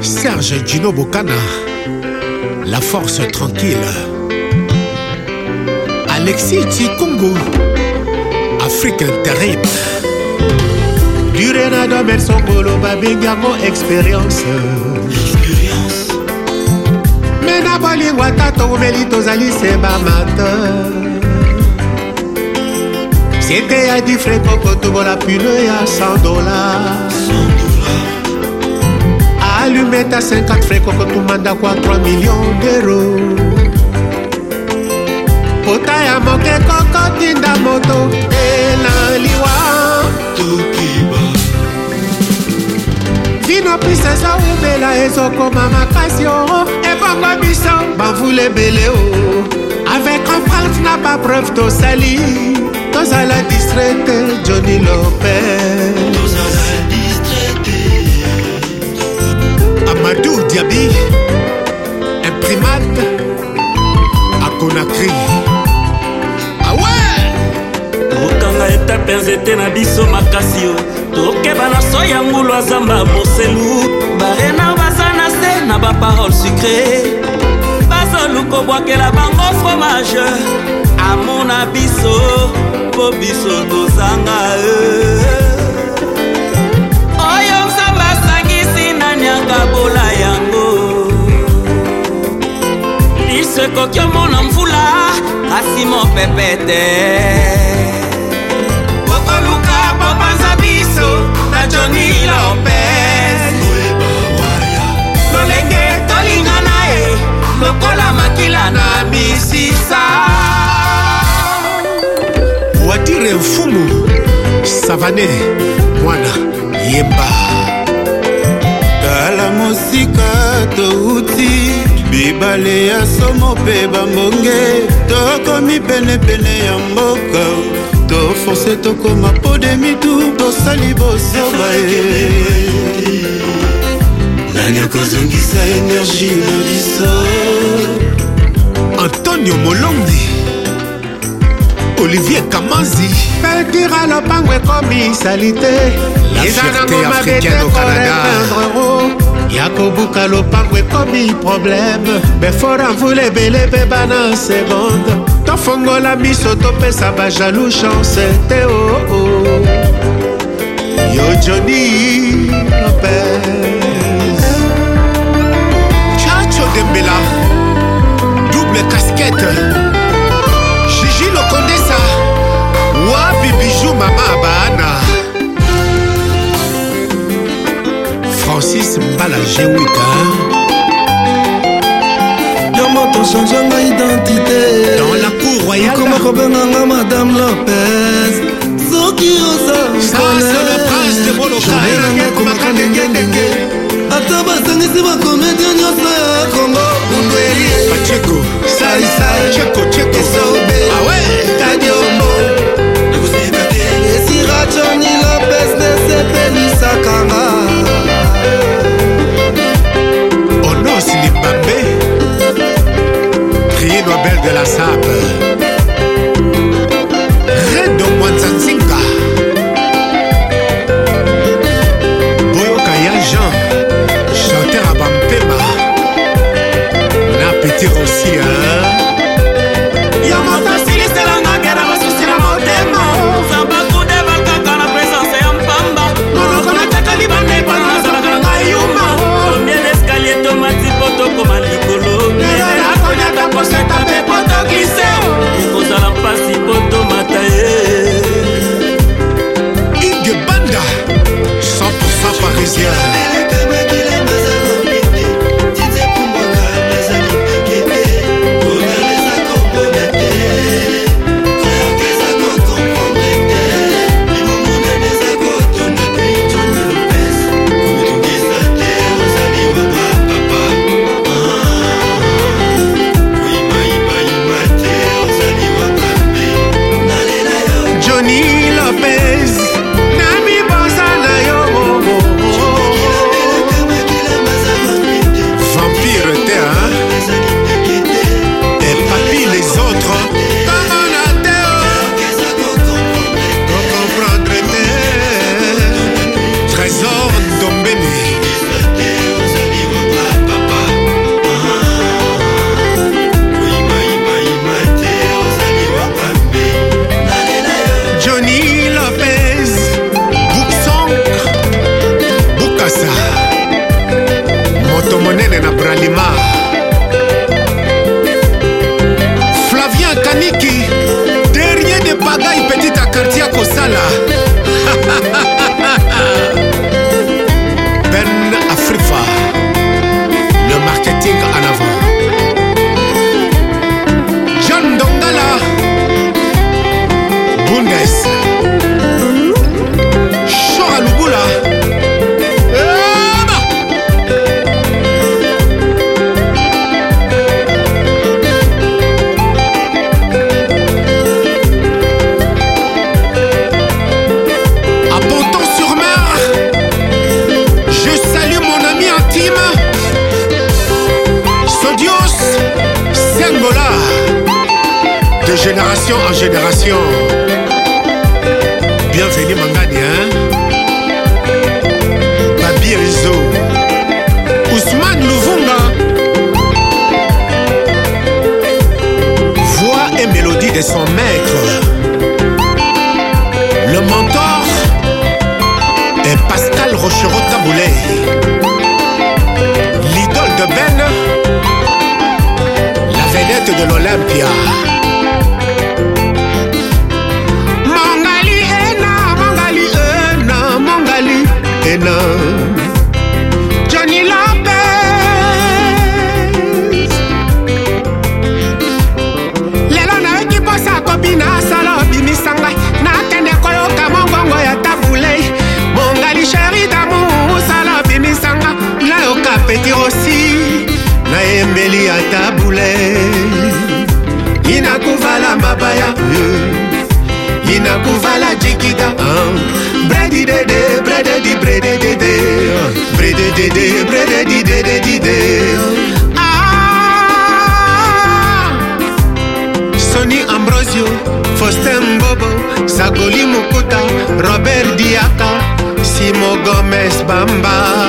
Serge Gino Bocana, La Force Tranquille, Alexis Tikongo, Afrique Terrible. Durena Damel Songolo Babengango Expérience. mena bolingwa ta tongomeli tozali seba matin sete ya difre kokotobola pune ya 100 dollars kometa 50 frais kokotumba ndako ya 3 milio dero pota ya moke kokotinda moto ena liwa tokiba vino pisa ezoubela ezokoma makasi o ebongo biso bavula ebele o avec empreinte na bapreuve tosali tozala distraite johnny lopez Mamadou Diaby, imprimate à Conakry. Ah ouais! tokanga etape nzete na biso makasi yo tokeba na so ya ngulu azamba boselu barena baza na se na baparole sucre bazolukobwakela bango fromage amona biso mpo biso tozanga e ngabola yango liso ekoki omona mvula kasi mopepe te kokoluka bopanza biso na joni lopez lolenge tolingana ye lokola makila na misisa watire mfumu savane mwana yemba esika touti bibale ya somo mpe bambonge tokomi penepene ya mboka toforce tokoma po de mitu tosali bosoba ye nani akozongisa energie na biso antonio molongi olivier kamazi fetira lopango ekomi sali te eza nango mabe te korepeindre o ya kobuka lopango ekomi probleme befora mvula ebele beba na segonde tofongola miso topesa bajalou chance te oo oh oh. yo joni lopez chacho dembela akobenganga madame lopez soki oza nkolaenanga ekomaka ndenge ndenge ata basangisi bakomedia nyonso ya kongo bundweli saisaesobe tadiombo esira joni lopez nesepelisakanga onosi oh limbambe trino bel de la sable Sebastião é Luciano. agonie Johnny Lopez Bouksankre Boukasa moto monene na bralima génération en génération. Bienvenue Mangani, hein? Babi Rizzo, Ousmane Louvunga. Voix et mélodie de son maître. Le mentor est Pascal Rocherot Taboulet. L'idole de Ben, la vedette de l'Olympia. bamba.